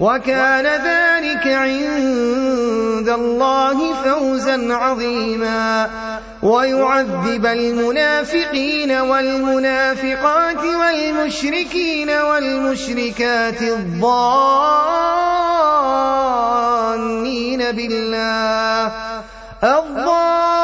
وكان ذلك عند الله فوزا عظيما. ويعذب المنافقين والمنافقات والمشركين والمشركات الظانين بالله. الظانين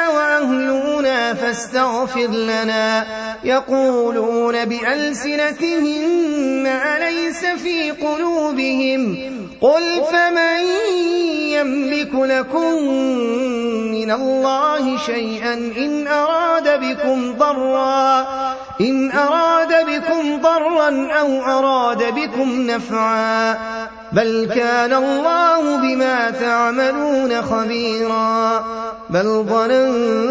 وأهلنا فاستغفر لنا يقولون بألسنتهم ما ليس في قلوبهم قل فمن يملك لكم من الله شيئا إن أراد بكم ضرا إن أراد بكم ضرا أو أراد بكم نفعا بل كان الله بما تعملون خبيرا بل ظننتم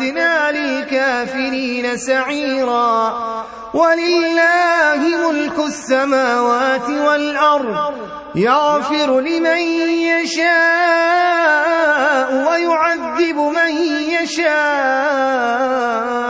أعتدنا للكافرين سعيرا. ولله ملك السماوات والأرض. يغفر لمن يشاء ويعذب من يشاء.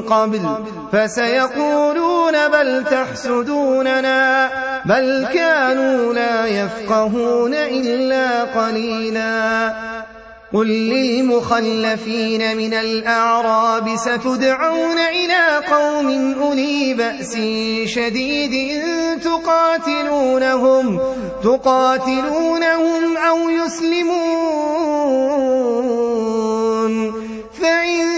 قبل فسيقولون بل تحسدوننا بل كانوا لا يفقهون إلا قليلا قل للمخلفين من الأعراب ستدعون إلى قوم أولي بأس شديد تقاتلونهم تقاتلونهم أو يسلمون فإن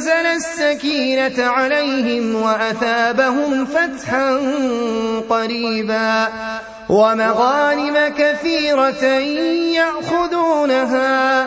فأنزل السكينة عليهم وأثابهم فتحا قريبا ومغانم كثيرة يأخذونها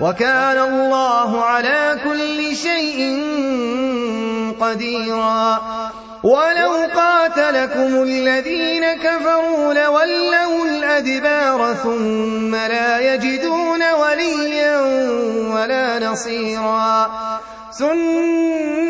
وكان الله على كل شيء قديرا. ولو قاتلكم الذين كفروا لولوا الأدبار ثم لا يجدون وليا ولا نصيرا. سنة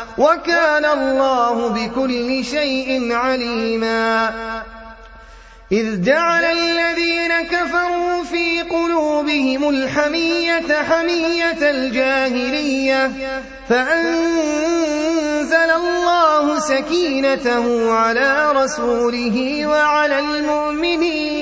وكان الله بكل شيء عليما. إذ جعل الذين كفروا في قلوبهم الحمية حمية الجاهلية فأنزل الله سكينته على رسوله وعلى المؤمنين.